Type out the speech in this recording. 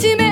dit